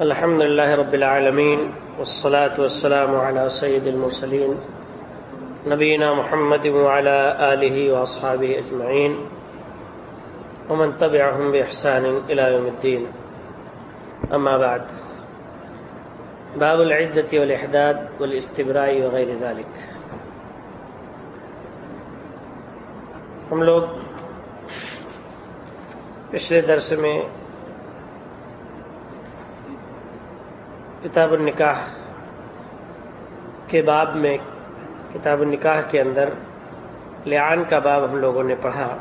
الحمد لله رب العالمين والصلاة والسلام على سيد المرسلين نبينا محمد وعلى آله وأصحابه أجمعين ومن تبعهم بإحسان إلى يوم الدين أما بعد، باب العدة والإحداد والاستبراء وغير ذلك ہم لوگ پچھلے درس میں کتاب النکاح کے باب میں، کتاب النکاح کے اندر لعان کا باب ہم لوگوں نے پڑھا۔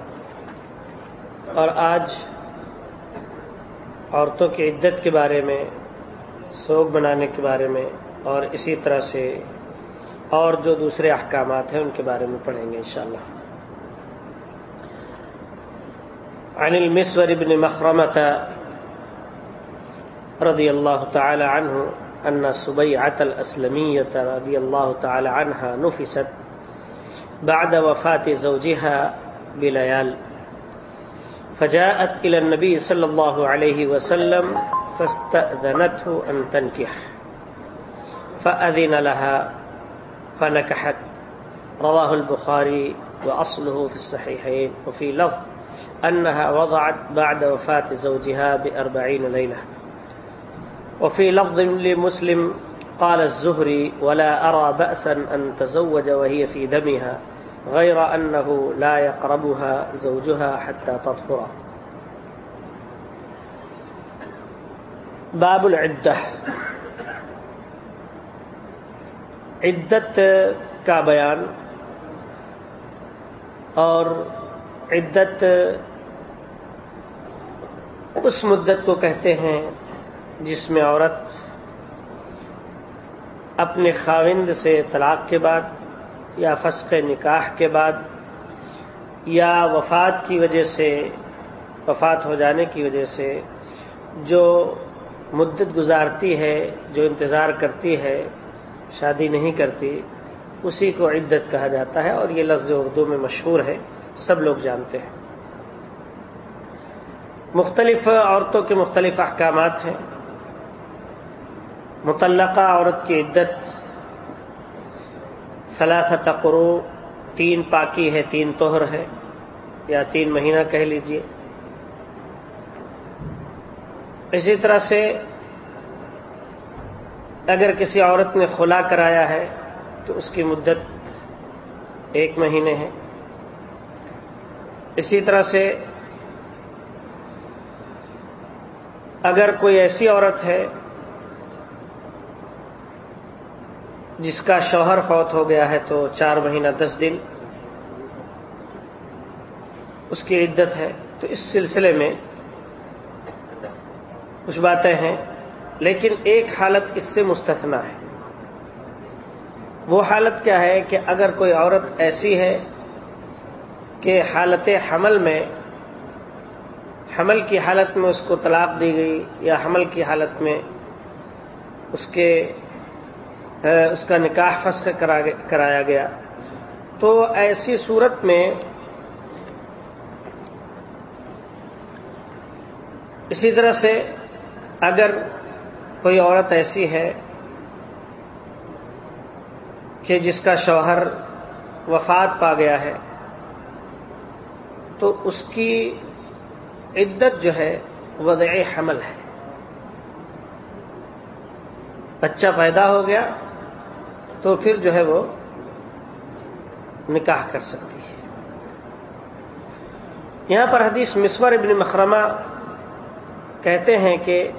اور آج عورتوں کی عدت کے بارے میں، سوگ بنانے کے بارے میں اور اسی طرح سے اور جو دوسرے احکامات ہیں ان کے بارے میں پڑھیں گے انشاءاللہ۔ عن المسور بن مخرمة رضي الله تعالى عنه أن سبيعة الأسلمية رضي الله تعالى عنها نفست بعد وفاة زوجها بليال فجاءت إلى النبي صلى الله عليه وسلم فاستأذنته أن تنكح فأذن لها فنكحت رواه البخاري وأصله في الصحيحين وفي لفظ أنها وضعت بعد وفاة زوجها بأربعين ليلة وفي لفظ لمسلم قال الزهري ولا أرى بأسا أن تزوج وهي في دمها غير أنه لا يقربها زوجها حتى تطهر. باب العدة. عدت کا بیان اور عدت اس مدت کو کہتے ہیں جس میں عورت اپنے خاوند سے طلاق کے بعد یا فسق نکاح کے بعد یا وفات کی وجہ سے، وفات ہو جانے کی وجہ سے جو مدت گزارتی ہے، جو انتظار کرتی ہے، شادی نہیں کرتی، اسی کو عدت کہا جاتا ہے اور یہ لفظ اردو میں مشہور ہے، سب لوگ جانتے ہیں۔ مختلف عورتوں کے مختلف احکامات ہیں۔ متعلقہ عورت کی عدت سلاست قرو تین پاکی ہے، تین توہر ہے، یا تین مہینہ کہہ لیجیے۔ اسی طرح سے اگر کسی عورت نے خلا کرایا ہے، تو اس کی مدت ایک مہینے ہے۔ اسی طرح سے اگر کوئی ایسی عورت ہے جس کا شوہر فوت ہو گیا ہے تو چار مہینہ دس دن اس کی عدت ہے۔ تو اس سلسلے میں کچھ باتیں ہیں، لیکن ایک حالت اس سے مستثنا ہے۔ وہ حالت کیا ہے کہ اگر کوئی عورت ایسی ہے کہ حالت حمل میں، حمل کی حالت میں اس کو طلاق دی گئی یا حمل کی حالت میں اس کے اس کا نکاح فسخ کرایا گیا۔ تو ایسی صورت میں اسی طرح سے اگر کوئی عورت ایسی ہے کہ جس کا شوہر وفات پا گیا ہے، تو اس کی عدت جو ہے وضع حمل ہے۔ بچہ پیدا ہو گیا تو پھر جو ہے وہ نکاح کر سکتی ہے۔ یہاں پر حدیث مسور ابن مخرمہ کہتے ہیں کہ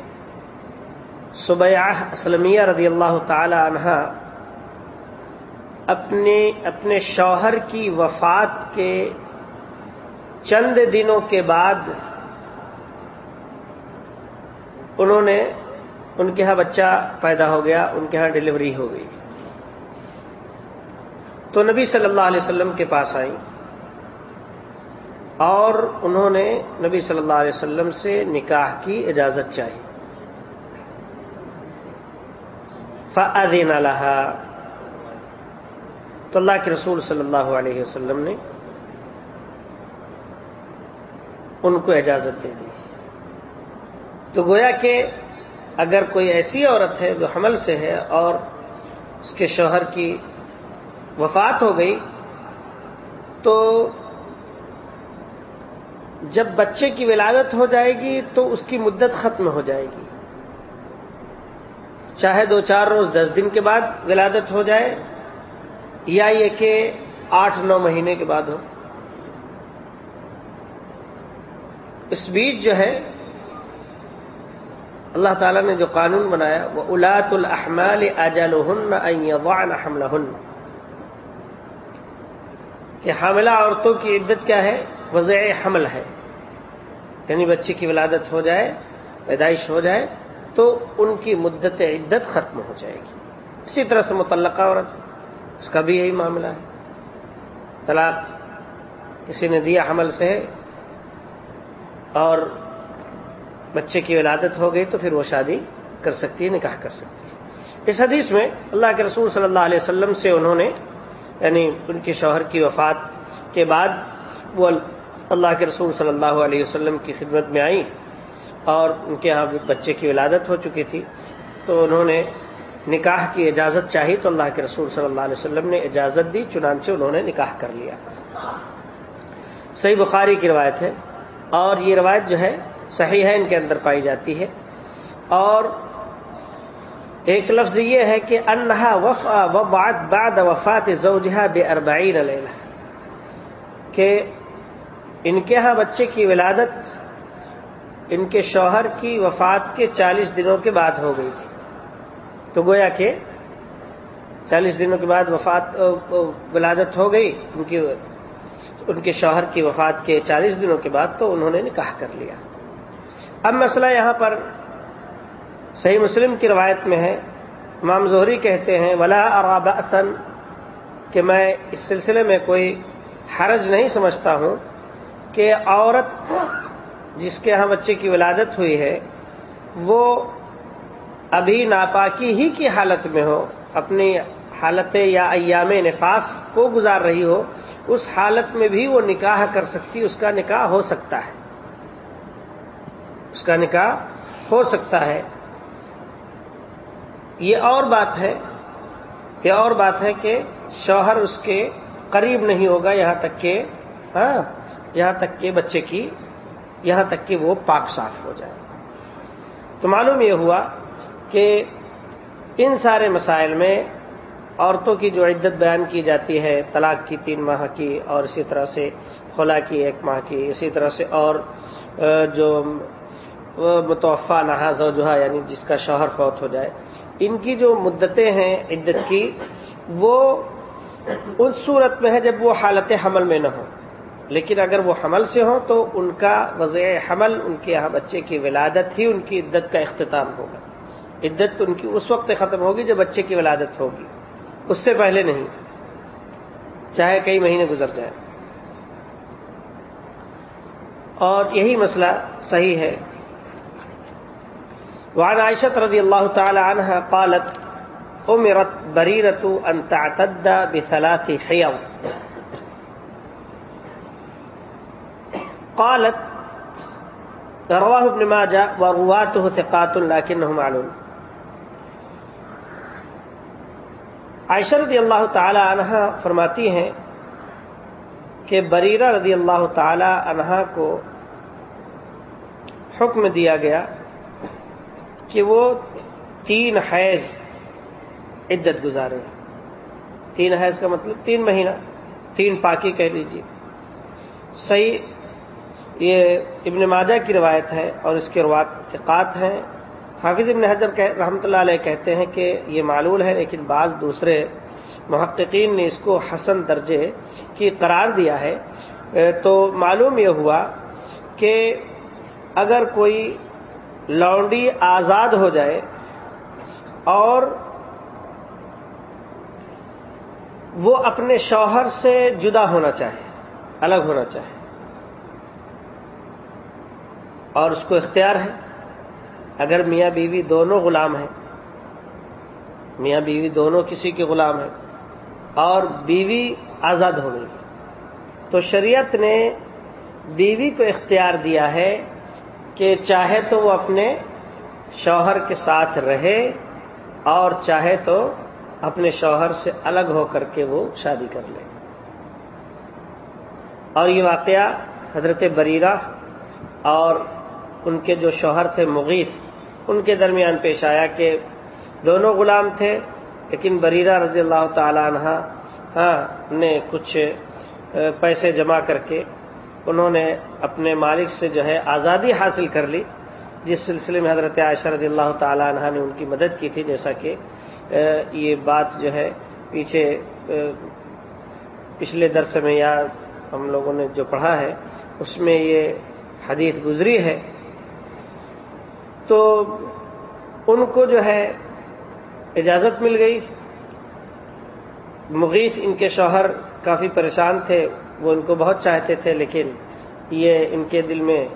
صبیہ اسلمیہ رضی اللہ تعالی عنہ اپنے اپنے شوہر کی وفات کے چند دنوں کے بعد انہوں نے، ان کے ہاں بچہ پیدا ہو گیا، ان کے ہاں ڈلیوری ہو گئی۔ تو نبی صلی اللہ علیہ وسلم کے پاس آئی اور انہوں نے نبی صلی اللہ علیہ وسلم سے نکاح کی اجازت چاہی۔ فعدین اللہ تو اللہ کے رسول صلی اللہ علیہ وسلم نے ان کو اجازت دے دی۔ تو گویا کہ اگر کوئی ایسی عورت ہے جو حمل سے ہے اور اس کے شوہر کی وفات ہو گئی، تو جب بچے کی ولادت ہو جائے گی تو اس کی مدت ختم ہو جائے گی۔ چاہے دو چار روز، دس دن کے بعد ولادت ہو جائے، یا یہ کہ آٹھ نو مہینے کے بعد ہو۔ اس بیچ جو ہے، اللہ تعالیٰ نے جو قانون بنایا وہ الاط الحمال اجل حمل کہ حاملہ عورتوں کی عدت کیا ہے؟ وضع حمل ہے۔ یعنی بچے کی ولادت ہو جائے، پیدائش ہو جائے، تو ان کی مدت عدت ختم ہو جائے گی۔ اسی طرح سے متعلقہ عورت، اس کا بھی یہی معاملہ ہے۔ طلاق کسی نے دیا حمل سے اور بچے کی ولادت ہو گئی تو پھر وہ شادی کر سکتی ہے، نکاح کر سکتی ہے۔ اس حدیث میں اللہ کے رسول صلی اللہ علیہ وسلم سے انہوں نے یعنی ان کے شوہر کی وفات کے بعد وہ اللہ کے رسول صلی اللہ علیہ وسلم کی خدمت میں آئیں اور ان کے یہاں بچے کی ولادت ہو چکی تھی۔ تو انہوں نے نکاح کی اجازت چاہی تو اللہ کے رسول صلی اللہ علیہ وسلم نے اجازت دی، چنانچہ انہوں نے نکاح کر لیا۔ صحیح بخاری کی روایت ہے اور یہ روایت جو ہے، صحیح ہے، ان کے اندر پائی جاتی ہے۔ اور ایک لفظ یہ ہے کہ انہا وفا بعد وفات زوجہ بے اربعین لیلہ، کہ ان کے ہاں بچے کی ولادت، ان کے شوہر کی وفات کے چالیس دنوں کے بعد ہو گئی تھی۔ تو گویا کہ چالیس دنوں کے بعد وفات، ولادت ہو گئی، ان کی، ان کے شوہر کی وفات کے چالیس دنوں کے بعد تو انہوں نے نکاح کر لیا۔ اب مسئلہ یہاں پر صحیح مسلم کی روایت میں ہے، امام زہری کہتے ہیں، ولا اراب اصن کہ میں اس سلسلے میں کوئی حرج نہیں سمجھتا ہوں کہ عورت جس کے یہاں بچے کی ولادت ہوئی ہے، وہ ابھی ناپاکی ہی کی حالت میں ہو، اپنی حالت یا ایام نفاس کو گزار رہی ہو، اس حالت میں بھی وہ نکاح کر سکتی، اس کا نکاح ہو سکتا ہے۔ اس کا نکاح ہو سکتا ہے۔ یہ اور بات ہے، یہ اور بات ہے کہ شوہر اس کے قریب نہیں ہوگا یہاں تک کہ ہاں یہاں تک کہ بچے کی، یہاں تک کہ وہ پاک صاف ہو جائے۔ تو معلوم یہ ہوا کہ ان سارے مسائل میں عورتوں کی جو عدت بیان کی جاتی ہے، طلاق کی تین ماہ کی اور اسی طرح سے خلا کی ایک ماہ کی، اسی طرح سے اور جو متوفع نہا زوجہ یعنی جس کا شوہر فوت ہو جائے۔ ان کی جو مدتیں ہیں، عدت کی، وہ اس صورت میں ہے جب وہ حالت حمل میں نہ ہو لیکن اگر وہ حمل سے ہوں تو ان کا وضع حمل، ان کے یہاں بچے کی ولادت ہی ان کی عدت کا اختتام ہوگا۔ عدت ان کی اس وقت ختم ہوگی جب بچے کی ولادت ہوگی۔ اس سے پہلے نہیں۔ چاہے کئی مہینے گزر جائیں۔ اور یہی مسئلہ صحیح ہے۔ وعن عائشة رضي الله تعالى عنها قالت، أمرت بريرة أن تعتد بثلاث حيض. قالت، رواه ابن ماجه ورواته ثقات لكنه معلوم. عائشہ رضی اللہ تعالی عنہ فرماتی ہیں کہ بریرہ رضی اللہ تعالی عنہ کو حکم دیا گیا کہ وہ تین حیض عدت گزارے تین حیض کا مطلب تین مہینہ، تین پاکی کہہ لیجیے صحیح، یہ ابن ماجہ کی روایت ہے اور اس کے روات ثقات ہیں۔ حافظ ابن حضر رحمۃ اللہ علیہ کہتے ہیں کہ یہ معلول ہے، لیکن بعض دوسرے محققین نے اس کو حسن درجے کی قرار دیا ہے۔ تو معلوم یہ ہوا کہ اگر کوئی لونڈی آزاد ہو جائے اور وہ اپنے شوہر سے جدا ہونا چاہے، الگ ہونا چاہے۔ اور اس کو اختیار ہے۔ اگر میاں بیوی دونوں غلام ہیں، میاں بیوی دونوں کسی کے غلام ہیں اور بیوی آزاد ہو گئی، تو شریعت نے بیوی کو اختیار دیا ہے کہ چاہے تو وہ اپنے شوہر کے ساتھ رہے اور چاہے تو اپنے شوہر سے الگ ہو کر کے وہ شادی کر لے۔ اور یہ واقعہ حضرت بریرہ اور ان کے جو شوہر تھے مغیث، ان کے درمیان پیش آیا کہ دونوں غلام تھے، لیکن بریرہ رضی اللہ تعالی عنہ ہاں نے کچھ پیسے جمع کر کے انہوں نے اپنے مالک سے جو ہے آزادی حاصل کر لی، جس سلسلے میں حضرت عائشہ رضی اللہ تعالی عنہ نے ان کی مدد کی تھی، جیسا کہ یہ بات جو ہے پیچھے پچھلے درس میں یا ہم لوگوں نے جو پڑھا ہے، اس میں یہ حدیث گزری ہے۔ تو ان کو جو ہے اجازت مل گئی۔ مغیث ان کے شوہر کافی پریشان تھے۔ وہ ان کو بہت چاہتے تھے، لیکن یہ ان کے دل میں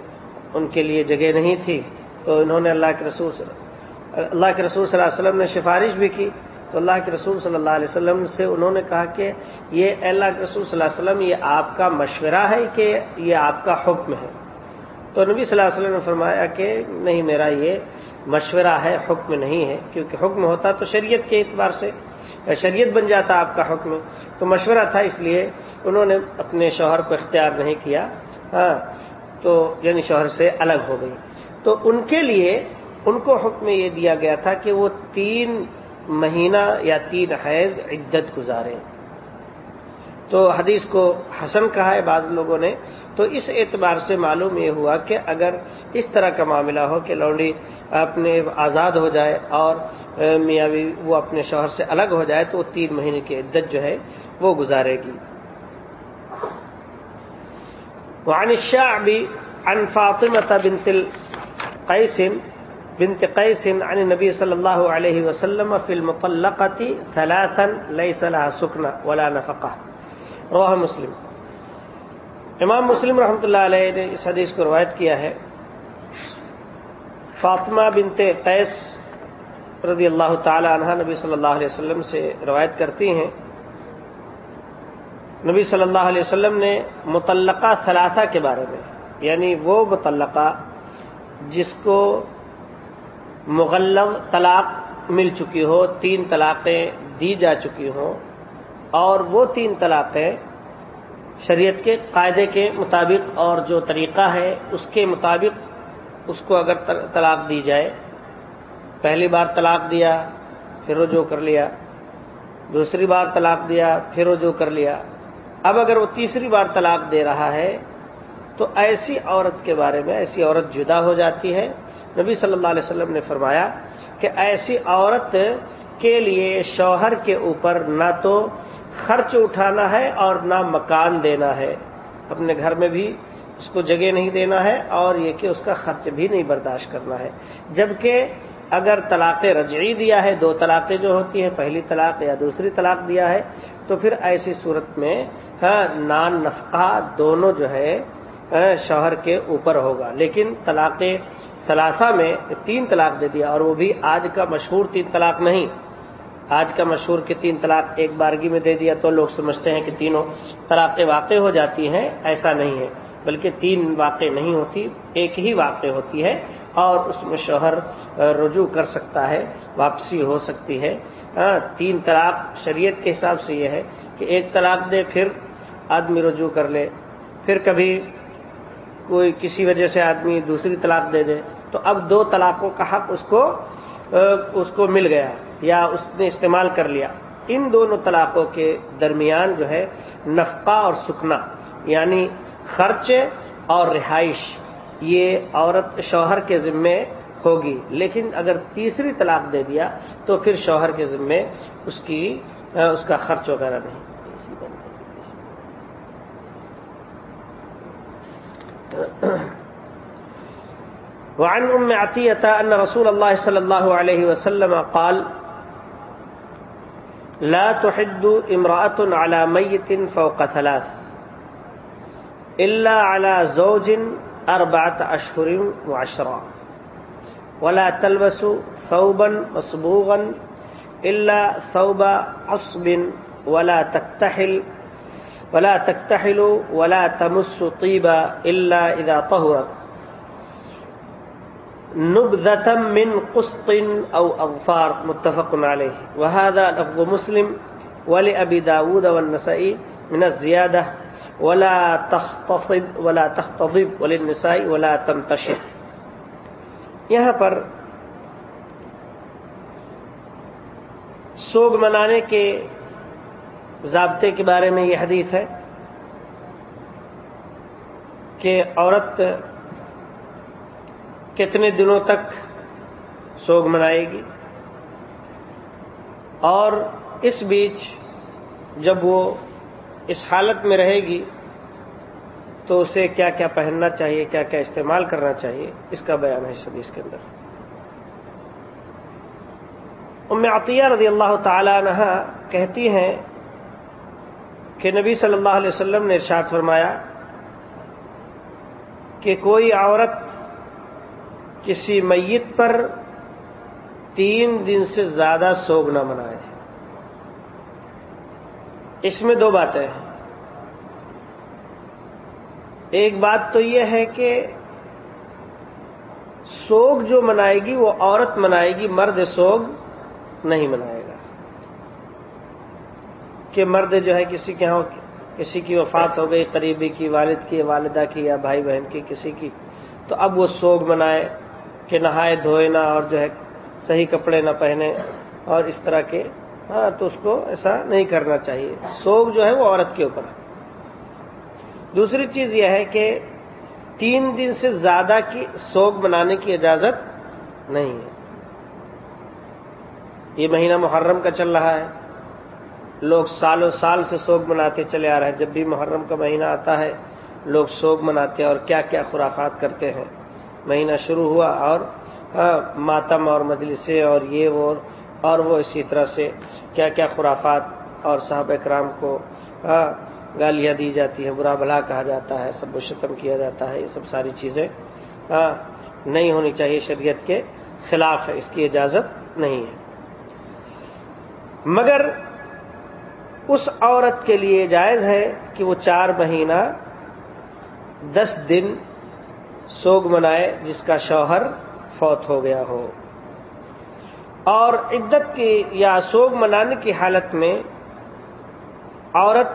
ان کے لیے جگہ نہیں تھی۔ تو انہوں نے اللہ کے رسول اللہ کے رسول صلی اللہ علیہ وسلم نے سفارش بھی کی۔ تو اللہ کے رسول صلی اللہ علیہ وسلم سے انہوں نے کہا کہ یہ اللہ کے رسول صلی اللہ علیہ وسلم، یہ آپ کا مشورہ ہے کہ یہ آپ کا حکم ہے۔ تو نبی صلی اللہ علیہ وسلم نے فرمایا کہ نہیں میرا یہ مشورہ ہے، حکم نہیں ہے، کیونکہ حکم ہوتا تو شریعت کے اعتبار سے۔ شریعت بن جاتا آپ کا حکم، تو مشورہ تھا اس لیے انہوں نے اپنے شوہر کو اختیار نہیں کیا ہاں تو یعنی شوہر سے الگ ہو گئی۔ تو ان کے لیے ان کو حکم یہ دیا گیا تھا کہ وہ تین مہینہ یا تین حیض عدت گزارے تو حدیث کو حسن کہا ہے بعض لوگوں نے، تو اس اعتبار سے معلوم یہ ہوا کہ اگر اس طرح کا معاملہ ہو کہ لونڈی اپنے آزاد ہو جائے اور میاں وہ اپنے شوہر سے الگ ہو جائے، تو وہ تین مہینے کی عدت جو ہے وہ گزارے گی۔ وعن الشعبي عن فاطمة بنت القيس، بنت قيس عن النبي صلى الله عليه وسلم في المطلقة ثلاثا ليس لها سكنة ولا نفقة۔ رواه مسلم۔ امام مسلم رحمۃ اللہ علیہ نے اس حدیث کو روایت کیا ہے۔ فاطمہ بنت قیس رضی اللہ تعالی عنہ نبی صلی اللہ علیہ وسلم سے روایت کرتی ہیں۔ نبی صلی اللہ علیہ وسلم نے متعلقہ ثلاثہ کے بارے میں یعنی وہ متعلقہ جس کو مغلب طلاق مل چکی ہو، تین طلاقیں دی جا چکی ہوں۔ اور وہ تین طلاقیں شریعت کے قاعدے کے مطابق اور جو طریقہ ہے اس کے مطابق اس کو اگر طلاق دی جائے۔ پہلی بار طلاق دیا، پھر رجوع کر لیا۔ دوسری بار طلاق دیا، پھر رجوع کر لیا۔ اب اگر وہ تیسری بار طلاق دے رہا ہے، تو ایسی عورت کے بارے میں ایسی عورت جدا ہو جاتی ہے۔ نبی صلی اللہ علیہ وسلم نے فرمایا کہ ایسی عورت کے لیے شوہر کے اوپر نہ تو خرچ اٹھانا ہے اور نہ مکان دینا ہے۔ اپنے گھر میں بھی اس کو جگہ نہیں دینا ہے اور یہ کہ اس کا خرچ بھی نہیں برداشت کرنا ہے۔ جبکہ اگر طلاق رجعی دیا ہے، دو طلاقیں جو ہوتی ہیں، پہلی طلاق یا دوسری طلاق دیا ہے، تو پھر ایسی صورت میں ہاں، نان نفقہ دونوں جو ہے ہاں، شوہر کے اوپر ہوگا۔ لیکن طلاق ثلاثہ میں تین طلاق دے دیا اور وہ بھی آج کا مشہور تین طلاق نہیں۔ آج کا مشہور کے تین طلاق ایک بارگی میں دے دیا تو لوگ سمجھتے ہیں کہ تینوں طلاقیں واقع ہو جاتی ہیں، ایسا نہیں ہے۔ بلکہ تین واقع نہیں ہوتی، ایک ہی واقع ہوتی ہے اور اس میں شوہر رجوع کر سکتا ہے، واپسی ہو سکتی ہے۔ ہاں، تین طلاق شریعت کے حساب سے یہ ہے کہ ایک طلاق دے، پھر آدمی رجوع کر لے۔ پھر کبھی کوئی کسی وجہ سے آدمی دوسری طلاق دے دے تو اب دو طلاقوں کا حق اس کو اس کو مل گیا۔ یا اس نے استعمال کر لیا۔ ان دونوں طلاقوں کے درمیان جو ہے نفقہ اور سکنا یعنی خرچ اور رہائش، یہ عورت شوہر کے ذمے ہوگی۔ لیکن اگر تیسری طلاق دے دیا تو پھر شوہر کے ذمے اس کی اس کا خرچ وغیرہ نہیں۔ وعن ام عطیتا ان رسول اللہ صلی اللہ علیہ وسلم قال لا تحد امرأة على ميت فوق ثلاث إلا على زوج أربعة أشهر وعشرة. ولا تلبس ثوبا مصبوغا إلا ثوب عصب ولا تكتحل ولا تكتحل ولا تمس طيبا إلا إذا طهرت. نبذتم من قسط او اغفار متفق عليه. وهذا لفظ مسلم ولأبي داود والنسائي من الزيادة ولا تختصب، ولا تختضب وللنساء ولا تمتشط. یہاں پر سوگ منانے کے ضابطے کے بارے میں یہ حدیث ہے کہ عورت کتنے دنوں تک سوگ منائے گی؟ اور اس بیچ جب وہ اس حالت میں رہے گی تو اسے کیا کیا پہننا چاہیے، کیا کیا استعمال کرنا چاہیے، اس کا بیان ہے حدیث کے اندر۔ ام عطیہ رضی اللہ تعالی عنہ کہتی ہیں کہ نبی صلی اللہ علیہ وسلم نے ارشاد فرمایا کہ کوئی عورت کسی میت پر تین دن سے زیادہ سوگ نہ منائے۔ اس میں دو باتیں ہیں۔ ایک بات تو یہ ہے کہ سوگ جو منائے گی وہ عورت منائے گی، مرد سوگ نہیں منائے گا۔ کہ مرد جو ہے کسی کے ہاں کسی کی وفات ہو گئی، قریبی کی، والد کی، والدہ کی یا بھائی بہن کی، کسی کی، تو اب وہ سوگ منائے۔ کہ نہائے دھوئے نہ اور جو ہے صحیح کپڑے نہ پہنے اور اس طرح کے ہاں تو اس کو ایسا نہیں کرنا چاہیے۔ سوگ جو ہے وہ عورت کے اوپر دوسری چیز یہ ہے کہ تین دن سے زیادہ کی سوگ منانے کی اجازت نہیں ہے۔ یہ مہینہ محرم کا چل رہا ہے۔ لوگ سالوں سال سے سوگ مناتے چلے آ رہے ہیں۔ جب بھی محرم کا مہینہ آتا ہے، لوگ سوگ مناتے ہیں اور کیا کیا خرافات کرتے ہیں۔ مہینہ شروع ہوا اور ماتم اور مجلسیں اور یہ وہ اور وہ اسی طرح سے کیا کیا خرافات اور صاحب اکرام کو گالیاں دی جاتی ہیں، برا بھلا کہا جاتا ہے، سب و شتم کیا جاتا ہے، یہ سب ساری چیزیں نہیں ہونی چاہیے شریعت کے خلاف ہے اس کی اجازت نہیں ہے۔ مگر اس عورت کے لیے جائز ہے کہ وہ چار مہینہ، دس دن سوگ منائے جس کا شوہر فوت ہو گیا ہو۔ اور عدت کی یا سوگ منانے کی حالت میں عورت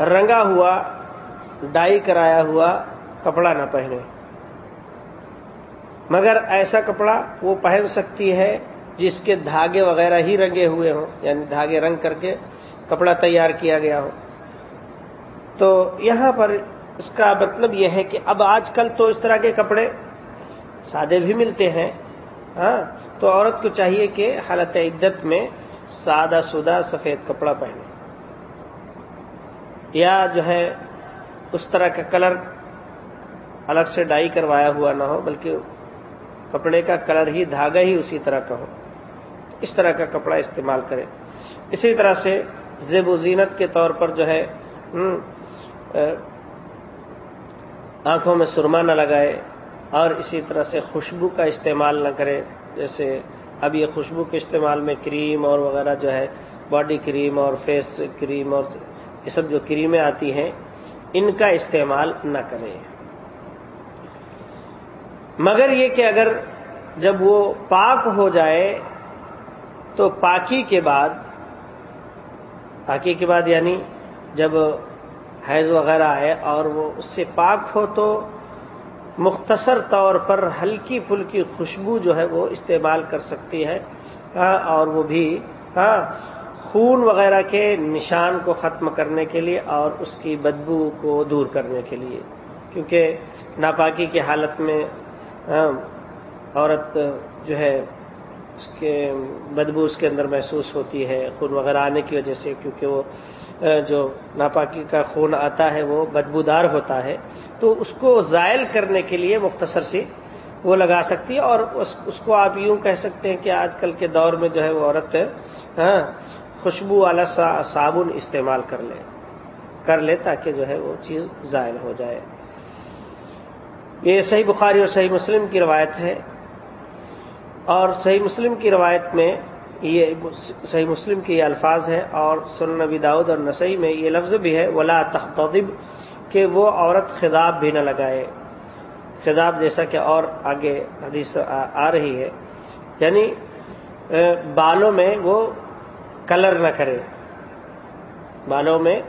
رنگا ہوا، ڈائی کرایا ہوا کپڑا نہ پہنے۔ مگر ایسا کپڑا وہ پہن سکتی ہے جس کے دھاگے وغیرہ ہی رنگے ہوئے ہوں یعنی دھاگے رنگ کر کے کپڑا تیار کیا گیا ہو۔ تو یہاں پر اس کا مطلب یہ ہے کہ اب آج کل تو اس طرح کے کپڑے سادے بھی ملتے ہیں ہاں تو عورت کو چاہیے کہ حالت عدت میں سادہ سودہ سفید کپڑا پہنے۔ یا جو ہے اس طرح کا کلر الگ سے ڈائی کروایا ہوا نہ ہو، بلکہ کپڑے کا کلر ہی دھاگا ہی اسی طرح کا ہو۔ اس طرح کا کپڑا استعمال کرے۔ اسی طرح سے زیب و زینت کے طور پر جو ہے آنکھوں میں سرما نہ لگائے اور اسی طرح سے خوشبو کا استعمال نہ کرے، جیسے اب یہ خوشبو کے استعمال میں کریم اور وغیرہ جو ہے، باڈی کریم اور فیس کریم اور یہ سب جو کریمیں آتی ہیں، ان کا استعمال نہ کرے۔ مگر یہ کہ اگر جب وہ پاک ہو جائے، تو پاکی کے بعد، پاکی کے بعد یعنی جب حیض وغیرہ آئے اور وہ اس سے پاک ہو تو مختصر طور پر ہلکی پھلکی خوشبو جو ہے وہ استعمال کر سکتی ہے ہاں، اور وہ بھی ہاں، خون وغیرہ کے نشان کو ختم کرنے کے لیے اور اس کی بدبو کو دور کرنے کے لیے۔ کیونکہ ناپاکی کی حالت میں ہاں، عورت جو ہے اس کے، بدبو اس کے اندر محسوس ہوتی ہے، خون وغیرہ آنے کی وجہ سے، کیونکہ وہ جو ناپاکی کا خون آتا ہے، وہ بدبودار ہوتا ہے۔ تو اس کو زائل کرنے کے لیے مختصر سی وہ لگا سکتی ہے اور اس کو آپ یوں کہہ سکتے ہیں کہ آج کل کے دور میں جو ہے وہ عورت ہاں خوشبو والا صابن استعمال کر لے کر لے تاکہ جو ہے وہ چیز زائل ہو جائے۔ یہ صحیح بخاری اور صحیح مسلم کی روایت ہے۔ اور صحیح مسلم کی روایت میں یہ صحیح مسلم کے یہ الفاظ ہے اور سن نبی داؤد اور نسائی میں یہ لفظ بھی ہے، ولا تختب کہ وہ عورت خطاب بھی نہ لگائے۔ خضاب جیسا کہ اور آگے حدیث آ رہی ہے۔ یعنی بالوں میں وہ کلر نہ کرے۔ بالوں میں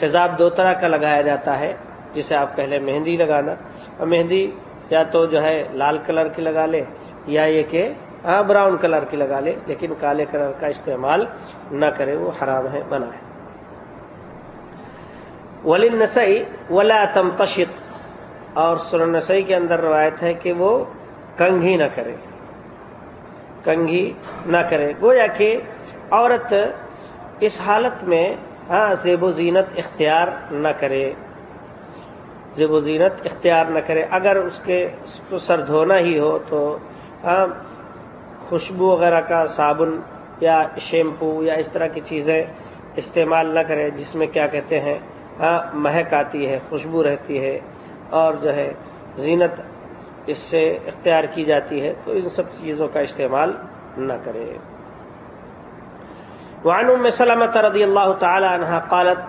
خضاب دو طرح کا لگایا جاتا ہے، جسے آپ پہلے مہندی لگانا۔ اور مہندی یا تو جو ہے لال کلر کی لگا لے، یا یہ کہ ہاں براؤن کلر کی لگا لے، لیکن کالے کلر کا استعمال نہ کرے، وہ حرام ہے، منع ہے۔ ولی نسائی ولا تم اور سرن نسائی کے اندر روایت ہے کہ وہ کنگھی نہ کرے۔ کنگھی نہ کرے۔ گویا کہ عورت اس حالت میں ہاں زیب و زینت اختیار نہ کرے۔ زیب و زینت اختیار نہ کرے۔ اگر اس کے سر دھونا ہی ہو تو ہاں خوشبو وغیرہ کا صابن یا شیمپو یا اس طرح کی چیزیں استعمال نہ کرے جس میں کیا کہتے ہیں ہاں مہک آتی ہے، خوشبو رہتی ہے اور جو ہے زینت اس سے اختیار کی جاتی ہے، تو ان سب چیزوں کا استعمال نہ کرے وعن ام رضی اللہ تعالی عنہ قالت،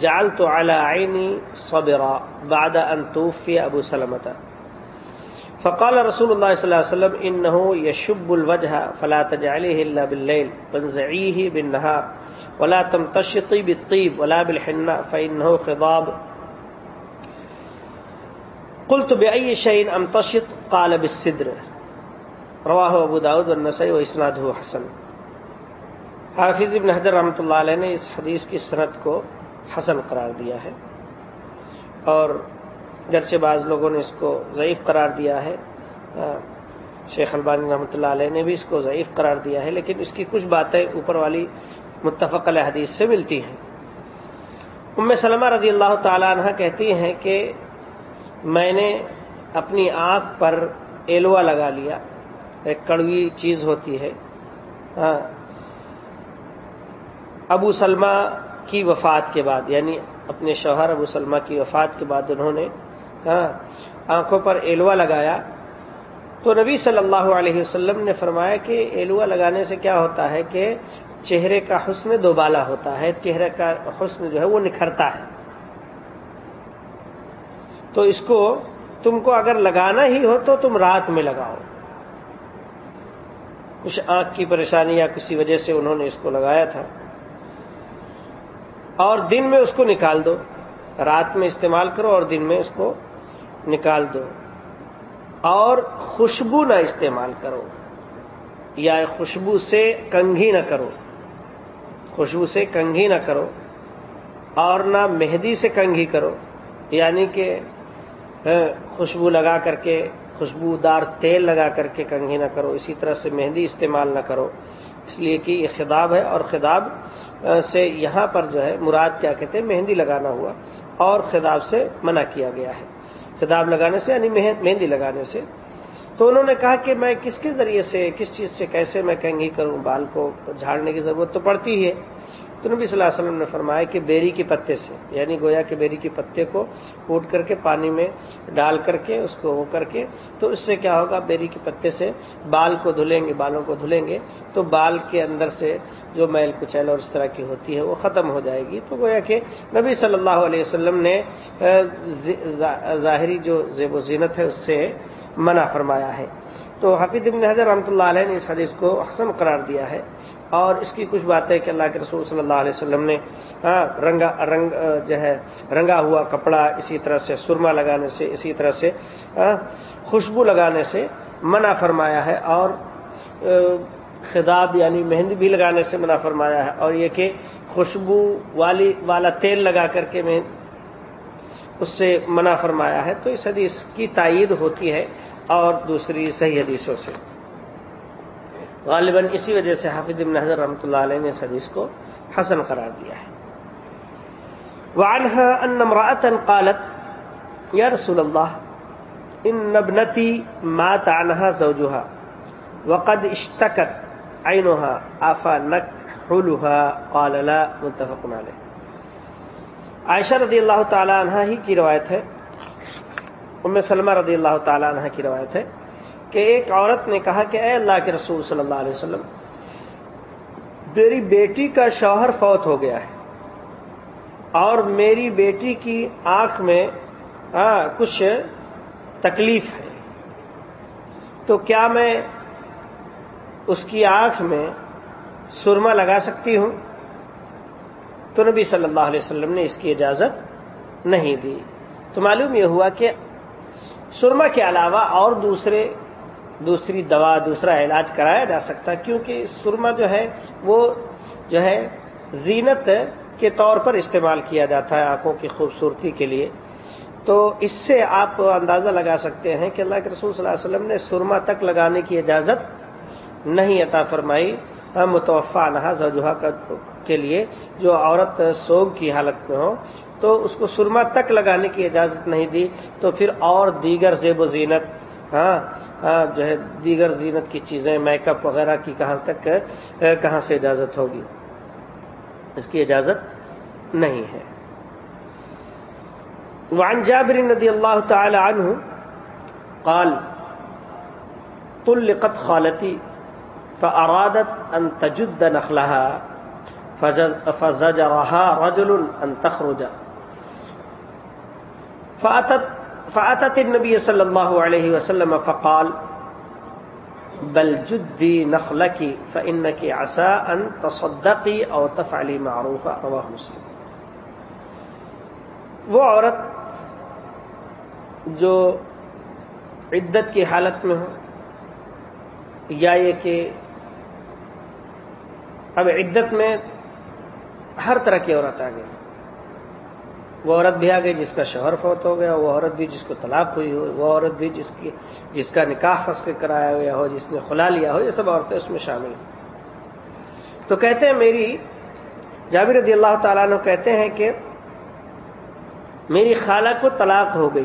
جعلت على عيني صبرا بعد ان توفي ابو سلمة فقال رسول الله صلى الله عليه وسلم انه يشب الوجه فلا تجعليه الا بالليل وانزعيه بالنهار، ولا تمتشطي بالطيب، ولا بالحناء فانه خضاب. قلت باي شيء امتشط قال بالسدر رواه ابو داود والنسائي واسناده حسن. حافظ ابن حضر رحمۃ اللہ علیہ نے اس حدیث کی صنعت کو حسن قرار دیا ہے اور گرچہ بعض لوگوں نے اس کو ضعیف قرار دیا ہے۔ شیخ البانی رحمۃ اللہ علیہ نے بھی اس کو ضعیف قرار دیا ہے، لیکن اس کی کچھ باتیں اوپر والی متفق علیہ حدیث سے ملتی ہیں۔ ام سلمہ رضی اللہ تعالی عنہ کہتی ہیں کہ میں نے اپنی آنکھ پر ایلوا لگا لیا، ایک کڑوی چیز ہوتی ہے۔ ابو سلمہ کی وفات کے بعد یعنی اپنے شوہر ابو سلمہ کی وفات کے بعد انہوں نے ہاں، آنکھوں پر ایلوا لگایا۔ تو نبی صلی اللہ علیہ وسلم نے فرمایا کہ ایلوا لگانے سے کیا ہوتا ہے کہ چہرے کا حسن دوبالا ہوتا ہے، چہرے کا حسن جو ہے وہ نکھرتا ہے۔ تو اس کو تم کو اگر لگانا ہی ہو تو تم رات میں لگاؤ۔ کچھ آنکھ کی پریشانی یا کسی وجہ سے انہوں نے اس کو لگایا تھا۔ اور دن میں اس کو نکال دو، رات میں استعمال کرو اور دن میں اس کو نکال دو اور خوشبو نہ استعمال کرو یا خوشبو سے کنگھی نہ کرو خوشبو سے کنگھی نہ کرو اور نہ مہندی سے کنگھی کرو یعنی کہ خوشبو لگا کر کے، خوشبودار تیل لگا کر کے کنگھی نہ کرو، اسی طرح سے مہندی استعمال نہ کرو۔ اس لیے کہ یہ خداب ہے اور خداب سے یہاں پر جو ہے مراد کیا کہتے ہیں؟ مہندی لگانا ہوا اور خداب سے منع کیا گیا ہے۔ کتاب لگانے سے یعنی مہندی لگانے سے۔ تو انہوں نے کہا کہ میں کس کے ذریعے سے، کس چیز سے، کیسے میں کنگھی کروں، بال کو جھاڑنے کی ضرورت تو پڑتی ہے۔ تو نبی صلی اللہ علیہ وسلم نے فرمایا کہ بیری کے پتے سے یعنی گویا کہ بیری کے پتے کو کوٹ کر کے، پانی میں ڈال کر کے، اس کو وہ کر کے، تو اس سے کیا ہوگا؟ بیری کے پتے سے بال کو دھلیں گے، بالوں کو دھلیں گے، تو بال کے اندر سے جو میل کچیل اور اس طرح کی ہوتی ہے، وہ ختم ہو جائے گی۔ تو گویا کہ نبی صلی اللہ علیہ وسلم نے ظاہری جو زیب و زینت ہے، اس سے منع فرمایا ہے۔ تو حفیظ ابن حضر رحمۃ اللہ علیہ نے اس حدیث کو حسن قرار دیا ہے۔ اور اس کی کچھ باتیں کہ اللہ کے رسول صلی اللہ علیہ وسلم نے ہاں، رنگا، رنگ، جو ہے، رنگا ہوا کپڑا اسی طرح سے، سرما لگانے سے، اسی طرح سے ہاں، خوشبو لگانے سے منع فرمایا ہے اور خداب یعنی مہندی بھی لگانے سے منع فرمایا ہے اور یہ کہ خوشبو والی، والا تیل لگا کر کے میں اس سے منع فرمایا ہے تو اس حدیث کی تائید ہوتی ہے اور دوسری صحیح حدیثوں سے۔ غالباً اسی وجہ سے حافظ ابن حضر رحمۃ اللہ علیہ نے اس حدیث کو حسن قرار دیا ہے۔ وعنها ان امرأة قالت، یا رسول اللہ، ان نبنتی مات عنها زوجها وقد اشتكت عينها آفا نكحلها قال لا متفق علیہ۔ عائشہ رضی اللہ تعالی عنہ ہی کی روایت ہے۔ ام سلمہ رضی اللہ تعالی عنہ کی روایت ہے۔ کہ ایک عورت نے کہا کہ اے اللہ کے رسول صلی اللہ علیہ وسلم، میری بیٹی کا شوہر فوت ہو گیا ہے اور میری بیٹی کی آنکھ میں کچھ تکلیف ہے۔ تو کیا میں اس کی آنکھ میں سرما لگا سکتی ہوں؟ تو نبی صلی اللہ علیہ وسلم نے اس کی اجازت نہیں دی۔ تو معلوم یہ ہوا کہ سرما کے علاوہ اور دوسرے دوسری دوا دوسرا علاج کرایا جا سکتا کیونکہ سرما جو ہے، وہ جو ہے زینت کے طور پر استعمال کیا جاتا ہے آنکھوں کی خوبصورتی کے لیے۔ تو اس سے آپ اندازہ لگا سکتے ہیں کہ اللہ کے رسول صلی اللہ علیہ وسلم نے سرما تک لگانے کی اجازت نہیں عطا فرمائی۔ متوفا نہ زجوہ کے لیے جو عورت سوگ کی حالت میں ہو، تو اس کو سرما تک لگانے کی اجازت نہیں دی، تو پھر اور دیگر زیب و زینت۔ ہاں جو ہے دیگر زینت کی چیزیں، میک اپ وغیرہ کی کہاں تک کہاں سے اجازت ہوگی؟ اس کی اجازت نہیں ہے۔ وعن جابر رضی اللہ تعالی عنہ قال، طلقت خالتی فارادت ان تجد نخلها فزجرها رجل ان تخرج۔ فاتت فاتت النبي صلى الله عليه وسلم فقال، بل جدی نخلك فانك عسى ان تصدقي او تفعلي معروفا. رواه مسلم. وہ عورت جو عدت کی حالت میں ہو، یا یہ کہ اب عدت میں ہر طرح کی عورت آ گئی وہ عورت بھی آ گئی جس کا شوہر فوت ہو گیا، وہ عورت بھی جس کو طلاق ہوئی ہو وہ عورت بھی جس کی، جس کا نکاح فصل کرایا گیا ہو، جس نے خلا لیا ہو، یہ سب عورتیں اس میں شامل ہیں۔ تو کہتے ہیں میری، جابر رضی اللہ تعالیٰ نے کہتے ہیں کہ میری خالہ کو طلاق ہو گئی۔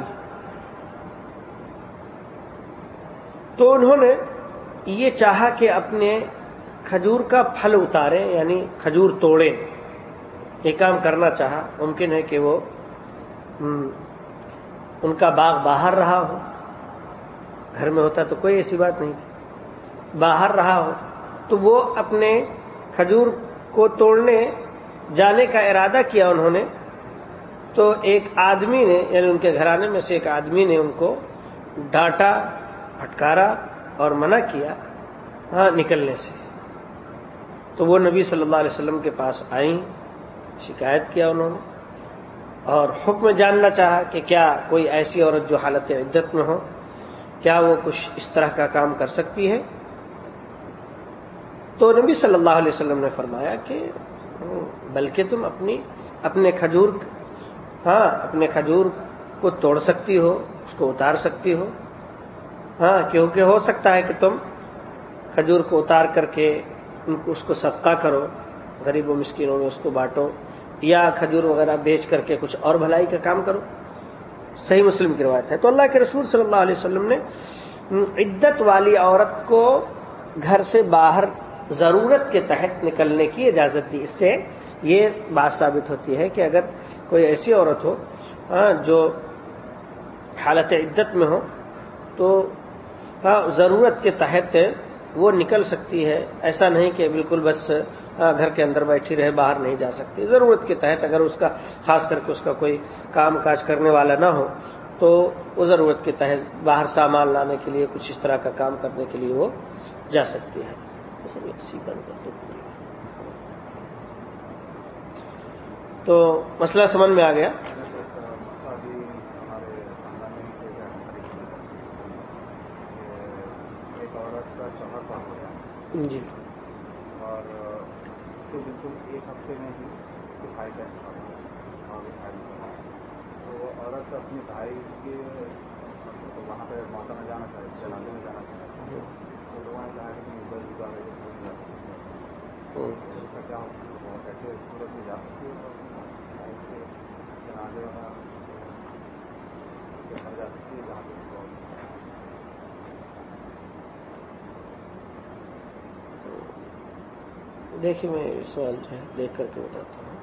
تو انہوں نے یہ چاہا کہ اپنے کھجور کا پھل اتارے یعنی کھجور توڑے۔ یہ کام کرنا چاہا، ممکن ہے کہ وہ ان کا باغ باہر رہا ہو۔ گھر میں ہوتا تو کوئی ایسی بات نہیں تھی۔ باہر رہا ہو، تو وہ اپنے کھجور کو توڑنے، جانے کا ارادہ کیا انہوں نے۔ تو ایک آدمی نے یعنی ان کے گھرانے میں سے ایک آدمی نے ان کو ڈانٹا، پھٹکارا اور منع کیا ہاں نکلنے سے۔ تو وہ نبی صلی اللہ علیہ وسلم کے پاس آئیں۔ شکایت کیا انہوں نے اور حکم جاننا چاہا کہ کیا کوئی ایسی عورت جو حالت عدت میں ہو، کیا وہ کچھ اس طرح کا کام کر سکتی ہے؟ تو نبی صلی اللہ علیہ وسلم نے فرمایا کہ بلکہ تم اپنی، اپنے کھجور ہاں اپنے کھجور کو توڑ سکتی ہو، اس کو اتار سکتی ہو۔ ہاں کیونکہ ہو سکتا ہے کہ تم کھجور کو اتار کر کے ان کو، اس کو صدقہ کرو، غریب و مسکینوں میں اس کو بانٹو۔ یا کھجور وغیرہ بیچ کر کے کچھ اور بھلائی کا کام کرو۔ صحیح مسلم کی روایت ہے۔ تو اللہ کے رسول صلی اللہ علیہ وسلم نے عدت والی عورت کو گھر سے باہر ضرورت کے تحت نکلنے کی اجازت دی۔ اس سے یہ بات ثابت ہوتی ہے کہ اگر کوئی ایسی عورت ہو ہاں، جو حالت عدت میں ہو، تو ہاں، ضرورت کے تحت وہ نکل سکتی ہے۔ ایسا نہیں کہ بالکل بس گھر کے اندر بیٹھی رہے، باہر نہیں جا سکتی۔ ضرورت کے تحت اگر اس کا، خاص کر کے اس کا کوئی کام کاج کرنے والا نہ ہو، تو وہ ضرورت کے تحت باہر سامان لانے کے لیے، کچھ اس طرح کا کام کرنے کے لیے وہ جا سکتی ہے۔ تو مسئلہ سمجھ میں آ گیا؟ جی۔ اور اس کو بالکل ایک ہفتے میں ہی اس کو کا تو عورت اپنے بھائی کے وہاں پہ موسم میں جانا چاہے جلانے میں جانا چاہے۔ تو لوگوں نے کہا کہ ادھر رہے اس کا کیا کیسے صورت میں جا سکتی ہے جنازے والا جا سکتی ہے جہاں پہ دیکھیے میں سوال جو ہے دیکھ کر کے بتاتا ہوں۔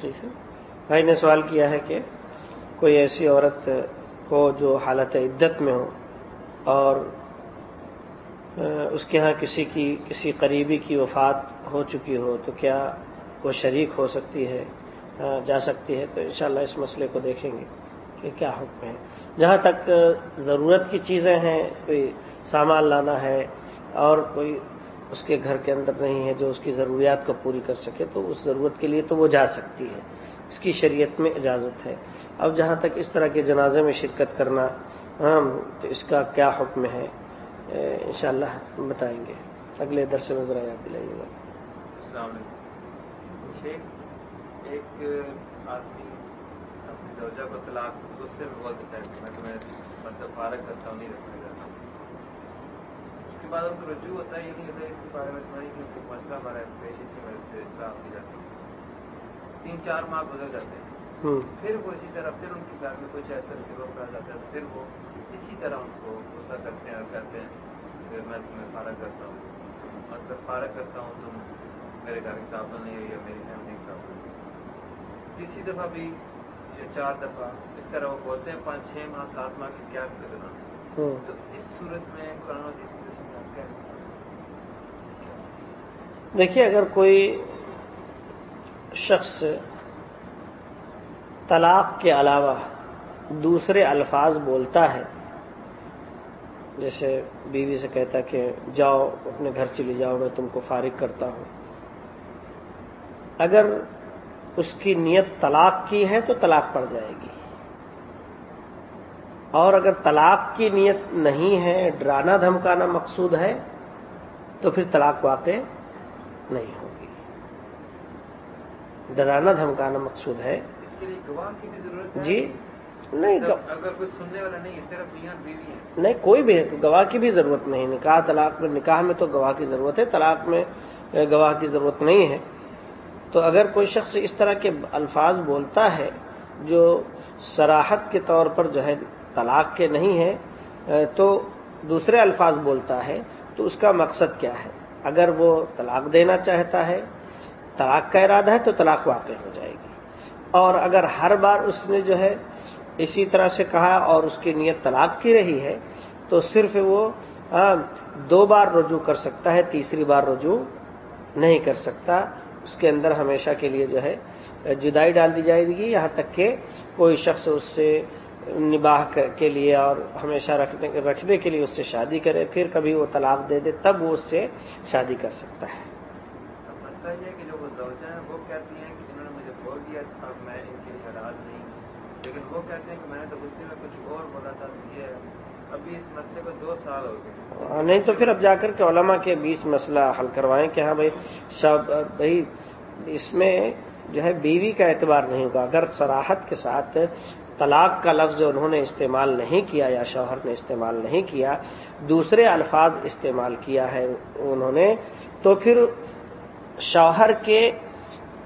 ٹھیک ہے؟ بھائی نے سوال کیا ہے کہ کوئی ایسی عورت ہو جو حالت عدت میں ہو اور اس کے ہاں کسی کی، کسی قریبی کی وفات ہو چکی ہو تو کیا وہ شریک ہو سکتی ہے جا سکتی ہے؟ تو انشاءاللہ اس مسئلے کو دیکھیں گے کہ کیا حکم ہے۔ جہاں تک ضرورت کی چیزیں ہیں، کوئی سامان لانا ہے اور کوئی اس کے گھر کے اندر نہیں ہے جو اس کی ضروریات کو پوری کر سکے، تو اس ضرورت کے لیے تو وہ جا سکتی ہے۔ اس کی شریعت میں اجازت ہے۔ اب جہاں تک اس طرح کے جنازے میں شرکت کرنا ہاں تو اس کا کیا حکم ہے؟ انشاءاللہ بتائیں گے۔ اگلے درس نظر یاد دلائیے گا۔ السلام علیکم۔ ایک آدمی اپنی کو طلاق، غصے میں بول دیتا ہے۔ میں تمہیں مطلب فارغ کرتا ہوں، نہیں رکھنے کے بعد ان کو رجوع ہوتا ہے یہ نہیں ہوتا اس کے بارے میں تمہاری کہ مسئلہ ہمارا پیش اس کی وجہ سے اصلاح کی جاتی ہے تین چار ماہ گزر جاتے ہیں پھر وہ اسی طرح پھر ان کے گھر میں کچھ ایسا گروہ آ جاتا ہے پھر وہ اسی طرح ان کو غصہ کرتے ہیں اور کہتے ہیں کہ میں تمہیں فارغ کرتا ہوں مطلب فارغ کرتا ہوں تم میرے گھر کی قابل نہیں ہوئی یا میری فیملی کی قابل نہیں تیسری دفعہ بھی چار دفعہ اس طرح وہ بولتے ہیں پانچ چھ ماہ سات ماہ کی کیا کرنا تو اس صورت میں قرآن کی دیکھیے، اگر کوئی شخص طلاق کے علاوہ دوسرے الفاظ بولتا ہے، جیسے بیوی سے کہتا کہ جاؤ، اپنے گھر چلی جاؤ، میں تم کو فارغ کرتا ہوں۔ اگر اس کی نیت طلاق کی ہے تو طلاق پڑ جائے گی۔ اور اگر طلاق کی نیت نہیں ہے ڈرانا دھمکانا مقصود ہے تو پھر طلاق واقع نہیں ہوگی۔ ڈرانا دھمکانا مقصود ہے۔ جی۔ نہیں اگر کوئی سننے والا نہیں صرف بیوی ہے نہیں کوئی بھی گواہ کی بھی ضرورت نہیں۔ نکاح طلاق میں نکاح میں تو گواہ کی ضرورت ہے طلاق میں گواہ کی ضرورت نہیں ہے۔ تو اگر کوئی شخص اس طرح کے الفاظ بولتا ہے جو سراحت کے طور پر جو ہے طلاق کے نہیں ہے تو دوسرے الفاظ بولتا ہے، تو اس کا مقصد کیا ہے؟ اگر وہ طلاق دینا چاہتا ہے، طلاق کا ارادہ ہے، تو طلاق واقع ہو جائے گی۔ اور اگر ہر بار اس نے جو ہے اسی طرح سے کہا اور اس کی نیت طلاق کی رہی ہے، تو صرف وہ دو بار رجوع کر سکتا ہے، تیسری بار رجوع نہیں کر سکتا۔ اس کے اندر ہمیشہ کے لیے جو ہے جدائی ڈال دی جائے گی، یہاں تک کہ کوئی شخص اس سے نباہ کے لیے اور ہمیشہ رکھنے رکھنے کے لیے اس سے شادی کرے پھر کبھی وہ طلاق دے دے تب وہ اس سے شادی کر سکتا ہے۔ کہ جو وہ وہ کہتی ہیں کہ انہوں نے مجھے بول دیا میں ان کے لیے نہیں لیکن وہ کہتے ہیں کہ میں نے تو غصے میں کچھ اور بولا تھا یہ ابھی اس مسئلے کو دو سال ہو گئے۔ نہیں تو پھر اب جا کر کے علماء کے بیس مسئلہ حل کروائیں کہ ہاں بھائی شب بھائی اس میں جو ہے بیوی کا اعتبار نہیں ہوگا۔ اگر سراحت کے ساتھ طلاق کا لفظ انہوں نے استعمال نہیں کیا یا شوہر نے استعمال نہیں کیا، دوسرے الفاظ استعمال کیا ہے انہوں نے، تو پھر شوہر کے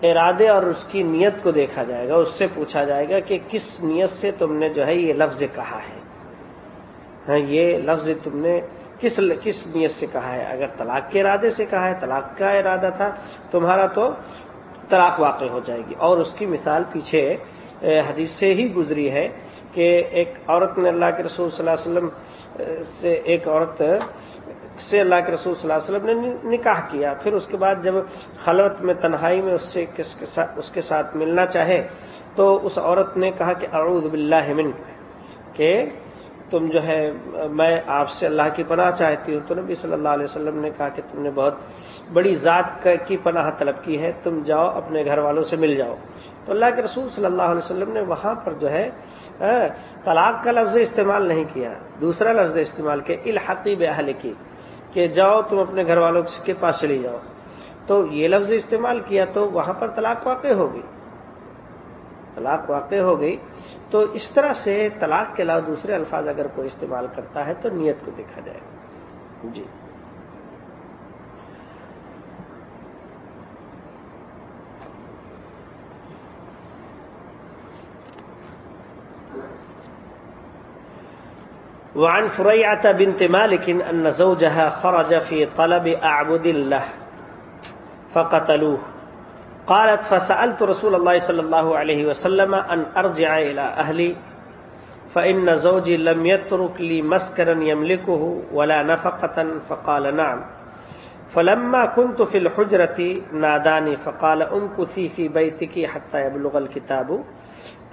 ارادے اور اس کی نیت کو دیکھا جائے گا، اس سے پوچھا جائے گا کہ کس نیت سے تم نے جو ہے یہ لفظ کہا ہے؟ ہاں یہ لفظ تم نے کس کس نیت سے کہا ہے؟ اگر طلاق کے ارادے سے کہا ہے، طلاق کا ارادہ تھا، تمہارا تو طلاق واقع ہو جائے گی۔ اور اس کی مثال پیچھے حدیث سے ہی گزری ہے کہ ایک عورت نے اللہ کے رسول صلی اللہ علیہ وسلم سے ایک عورت، سے اللہ کے رسول صلی اللہ علیہ وسلم نے نکاح کیا۔ پھر اس کے بعد جب خلوت میں تنہائی میں اس سے اس کے ساتھ ملنا چاہے، تو اس عورت نے کہا کہ اعوذ باللہ من کہ تم جو ہے، میں آپ سے اللہ کی پناہ چاہتی ہوں۔ تو نبی صلی اللہ علیہ وسلم نے کہا کہ تم نے بہت بڑی ذات کی پناہ طلب کی ہے، تم جاؤ، اپنے گھر والوں سے مل جاؤ۔ تو اللہ کے رسول صلی اللہ علیہ وسلم نے وہاں پر جو ہے طلاق کا لفظ استعمال نہیں کیا۔ دوسرا لفظ استعمال کیا، الحقی بحل کی کہ جاؤ تم اپنے گھر والوں کے پاس چلی جاؤ۔ تو یہ لفظ استعمال کیا تو وہاں پر طلاق واقع ہوگی طلاق واقع ہو گئی۔ تو اس طرح سے طلاق کے علاوہ دوسرے الفاظ اگر کوئی استعمال کرتا ہے تو نیت کو دیکھا جائے۔ گا جی۔ وعن فريعة بنت مالك أن زوجها خرج في طلب أعبد الله، فقتلوه. قالت فسألت رسول الله صلى الله عليه وسلم أن أرجع إلى أهلي، فإن زوجي لم يترك لي مسكرا يملكه ولا نفقة، فقال نعم. فلما كنت في الحجرة ناداني، فقال أمكثي في بيتك حتى يبلغ الكتاب.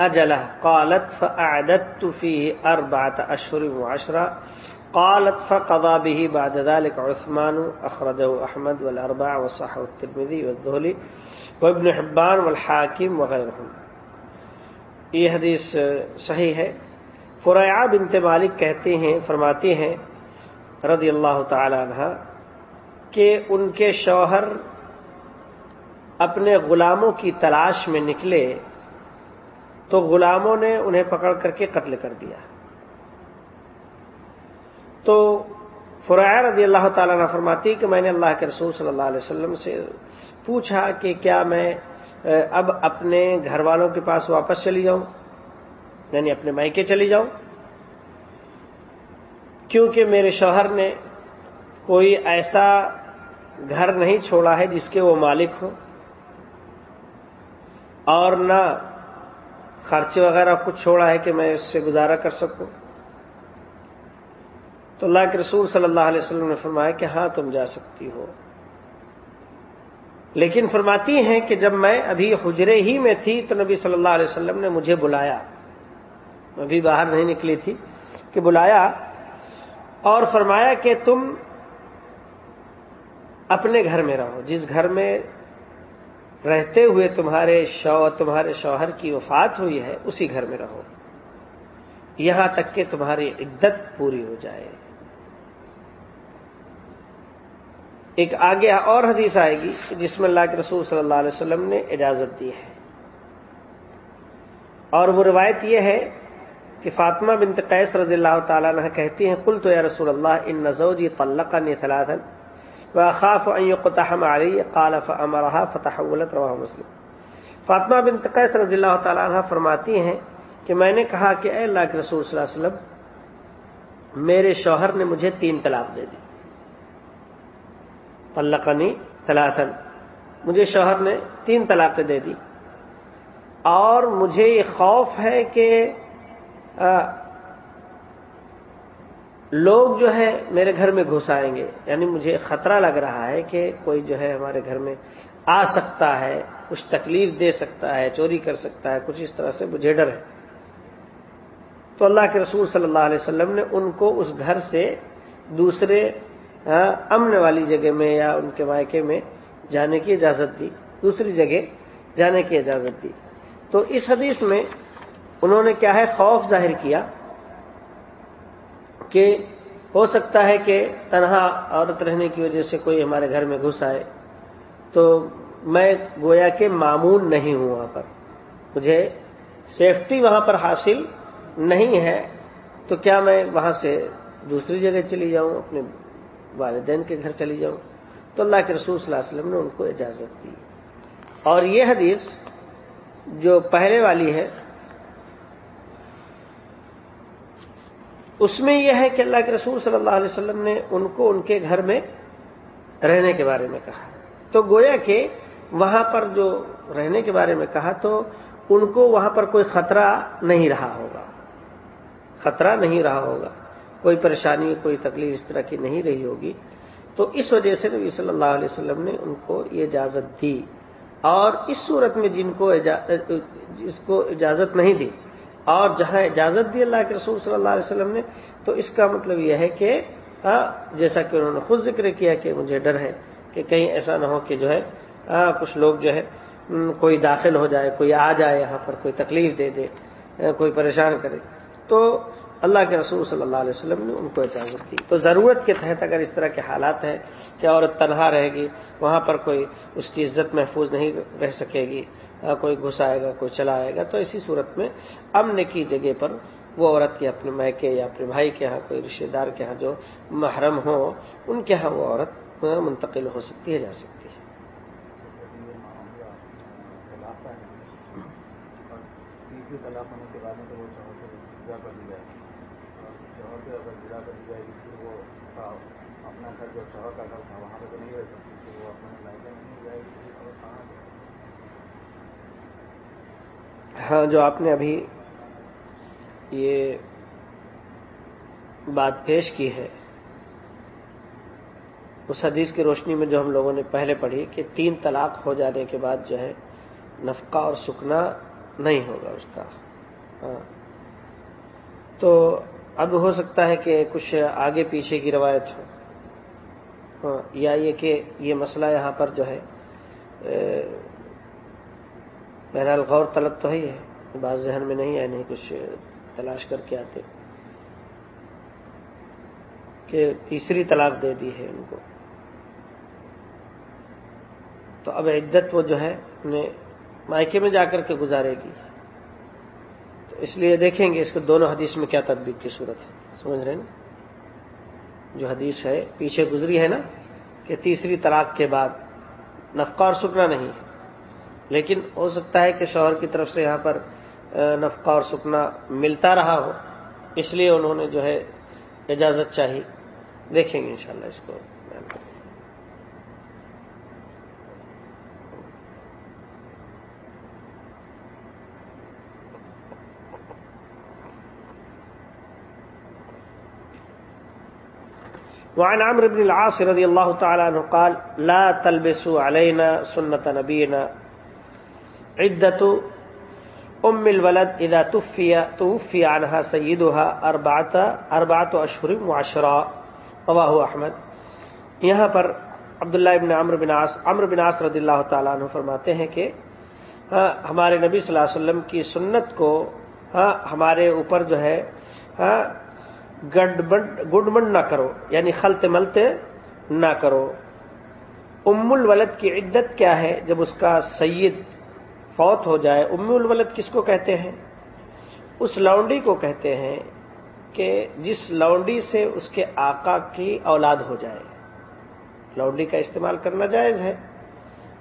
اجلہ قالت فاعددت فيه اربعة اشهر وعشرة قالت فقضى به بعد ذلك عثمان اخرجه احمد والاربع وصححه الترمذي والذهلي وابن حبان والحاکم وغیرهم یہ حدیث صحیح ہے. فرعا بنت مالک کہتے ہیں، فرماتے ہیں رضی اللہ تعالی عنہ کہ ان کے شوہر اپنے غلاموں کی تلاش میں نکلے تو غلاموں نے انہیں پکڑ کر کے قتل کر دیا۔ تو فرائع رضی اللہ تعالیٰ نے فرماتی کہ میں نے اللہ کے رسول صلی اللہ علیہ وسلم سے پوچھا کہ کیا میں اب اپنے گھر والوں کے پاس واپس چلی جاؤں؟ یعنی اپنے مائکے چلی جاؤں؟ کیونکہ میرے شوہر نے کوئی ایسا گھر نہیں چھوڑا ہے جس کے وہ مالک ہو۔ اور نہ خرچے وغیرہ کچھ چھوڑا ہے کہ میں اس سے گزارا کر سکوں؟ تو اللہ کے رسول صلی اللہ علیہ وسلم نے فرمایا کہ ہاں تم جا سکتی ہو۔ لیکن فرماتی ہیں کہ جب میں ابھی حجرے ہی میں تھی تو نبی صلی اللہ علیہ وسلم نے مجھے بلایا۔ ابھی باہر نہیں نکلی تھی کہ بلایا اور فرمایا کہ تم اپنے گھر میں رہو۔ جس گھر میں رہتے ہوئے تمہارے شو تمہارے شوہر کی وفات ہوئی ہے، اسی گھر میں رہو۔ یہاں تک کہ تمہاری عدت پوری ہو جائے۔ ایک آگے اور حدیث آئے گی جس میں اللہ کے رسول صلی اللہ علیہ وسلم نے اجازت دی ہے۔ اور وہ روایت یہ ہے کہ فاطمہ بنت قیس رضی اللہ تعالیٰ عنہ کہتی ہیں کل تو یا رسول اللہ، ان نزوجی طلق ثلاثا۔ وخاف ان يقتحم علی قال فامرها فتحولت رواہ مسلم. فاطمہ بنت قیس رضی اللہ تعالیٰ عنہ فرماتی ہیں کہ میں نے کہا کہ اے اللہ کے رسول صلی اللہ علیہ وسلم، میرے شوہر نے مجھے تین طلاق دے دی۔ طلقنی ثلاثا۔ مجھے شوہر نے تین طلاقیں دے دی۔ اور مجھے یہ خوف ہے کہ لوگ جو ہے میرے گھر میں گھس آئیں گے۔ یعنی مجھے خطرہ لگ رہا ہے کہ کوئی جو ہے ہمارے گھر میں آ سکتا ہے، کچھ تکلیف دے سکتا ہے، چوری کر سکتا ہے، کچھ اس طرح سے مجھے ڈر ہے۔ تو اللہ کے رسول صلی اللہ علیہ وسلم نے ان کو اس گھر سے دوسرے امن والی جگہ میں یا ان کے مائکے میں جانے کی اجازت دی۔ دوسری جگہ جانے کی اجازت دی۔ تو اس حدیث میں انہوں نے کیا ہے؟ خوف ظاہر کیا۔ کہ ہو سکتا ہے کہ تنہا عورت رہنے کی وجہ سے کوئی ہمارے گھر میں گھس آئے۔ تو میں گویا کہ معمول نہیں ہوں وہاں پر۔ مجھے سیفٹی وہاں پر حاصل نہیں ہے۔ تو کیا میں وہاں سے دوسری جگہ چلی جاؤں، اپنے والدین کے گھر چلی جاؤں؟ تو اللہ کے رسول صلی اللہ علیہ وسلم نے ان کو اجازت دی۔ اور یہ حدیث جو پہلے والی ہے اس میں یہ ہے کہ اللہ کے رسول صلی اللہ علیہ وسلم نے ان کو ان کے گھر میں رہنے کے بارے میں کہا۔ تو گویا کہ وہاں پر جو رہنے کے بارے میں کہا تو ان کو وہاں پر کوئی خطرہ نہیں رہا ہوگا۔ خطرہ نہیں رہا ہوگا۔ کوئی پریشانی، کوئی تکلیف اس طرح کی نہیں رہی ہوگی۔ تو اس وجہ سے نبی صلی اللہ علیہ وسلم نے ان کو یہ اجازت دی۔ اور اس صورت میں جن کو جس کو اجازت نہیں دی اور جہاں اجازت دی اللہ کے رسول صلی اللہ علیہ وسلم نے، تو اس کا مطلب یہ ہے کہ جیسا کہ انہوں نے خود ذکر کیا کہ مجھے ڈر ہے کہ کہیں ایسا نہ ہو کہ جو ہے کچھ لوگ جو ہے کوئی داخل ہو جائے، کوئی آ جائے، یہاں پر کوئی تکلیف دے دے کوئی پریشان کرے۔ تو اللہ کے رسول صلی اللہ علیہ وسلم نے ان کو اجازت دی۔ تو ضرورت کے تحت اگر اس طرح کے حالات ہیں کہ عورت تنہا رہے گی، وہاں پر کوئی اس کی عزت محفوظ نہیں رہ سکے گی کوئی گھس آئے گا، کوئی چلا آئے گا، تو اسی صورت میں امن کی جگہ پر وہ عورت یا اپنے میکے یا اپنے بھائی کے ہاں کوئی رشتے دار کے ہاں جو محرم ہو، ان کے ہاں وہ عورت منتقل ہو سکتی ہے، جا سکتی ہے اپنا گھر جو شہر کا گھر تھا وہاں پہ تو نہیں رہ سکتی وہ اپنے نہیں جائے گی اور کہاں ہاں جو آپ نے ابھی یہ بات پیش کی ہے، اس حدیث کی روشنی میں جو ہم لوگوں نے پہلے پڑھی کہ تین طلاق ہو جانے کے بعد جو ہے، نفقہ اور سکنا نہیں ہوگا اس کا۔ ہاں۔ تو اب ہو سکتا ہے کہ کچھ آگے پیچھے کی روایت ہو۔ ہاں یا یہ کہ یہ مسئلہ یہاں پر جو ہے بہرحال غور طلب تو ہی ہے بعض ذہن میں نہیں ہے نہیں کچھ تلاش کر کے آتے۔ کہ تیسری طلاق دے دی ہے ان کو۔ تو اب عدت وہ جو ہے انہیں مائکے میں جا کر کے گزارے گی۔ تو اس لیے دیکھیں گے اس کو دونوں حدیث میں کیا تدبیر کی صورت ہے۔ سمجھ رہے نا؟ جو حدیث ہے، پیچھے گزری ہے نا کہ تیسری طلاق کے بعد نفقہ اور سکنا نہیں ہے۔ لیکن ہو سکتا ہے کہ شوہر کی طرف سے یہاں پر نفقہ اور سکنا ملتا رہا ہو، اس لیے انہوں نے جو ہے اجازت چاہی۔ دیکھیں گے انشاءاللہ اس کو۔ وعن عمرو بن العاص رضي الله تعالى عنه قال، لا تلبسوا علينا سنة نبينا عدة أم الولد إذا توفي توفي عنها سيدها أربعة أربعة أشهر وعشرة. رواه أحمد. یہاں پر عبداللہ ابن عمر بن عاص عمر بن عاص رضی اللہ تعالیٰ عنہ فرماتے ہیں کہ ہاں، ہمارے نبی صلی اللہ علیہ وسلم کی سنت کو ہاں، ہمارے اوپر جو ہے ہاں گڈ نہ کرو یعنی خلط ملتے نہ کرو۔ ام الولد کی عدت کیا ہے جب اس کا سید فوت ہو جائے، ام الولد کس کو کہتے ہیں؟ اس لونڈی کو کہتے ہیں کہ جس لونڈی سے اس کے آقا کی اولاد ہو جائے۔ لونڈی کا استعمال کرنا جائز ہے۔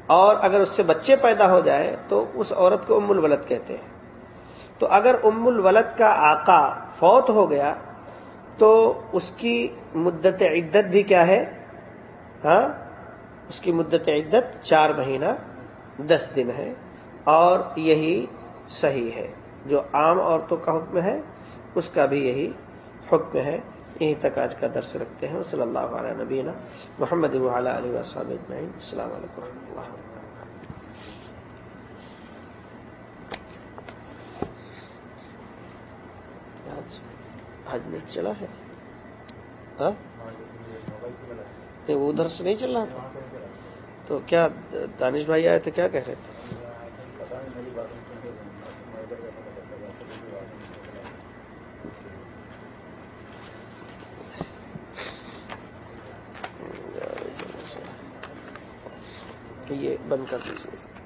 اور اگر اس سے بچے پیدا ہو جائے تو اس عورت کو ام الولد کہتے ہیں۔ تو اگر ام الولد کا آقا فوت ہو گیا تو اس کی مدت عدت بھی کیا ہے؟ ہاں؟ اس کی مدت عدت چار مہینہ، دس دن ہے۔ اور یہی صحیح ہے۔ جو عام عورتوں کا حکم ہے، اس کا بھی یہی حکم ہے۔ یہیں تک آج کا درس رکھتے ہیں۔ صلی اللہ علیہ نبینا محمد علیہ وسلم السلام علیکم و رحمۃ اللہ آج نہیں چلا ہے؟ ہاں؟ وہ ادھر سے نہیں چل رہا تھا۔ تو کیا دانش بھائی آئے تھے کیا کہہ رہے تھے؟ یہ بند کر دیجیے۔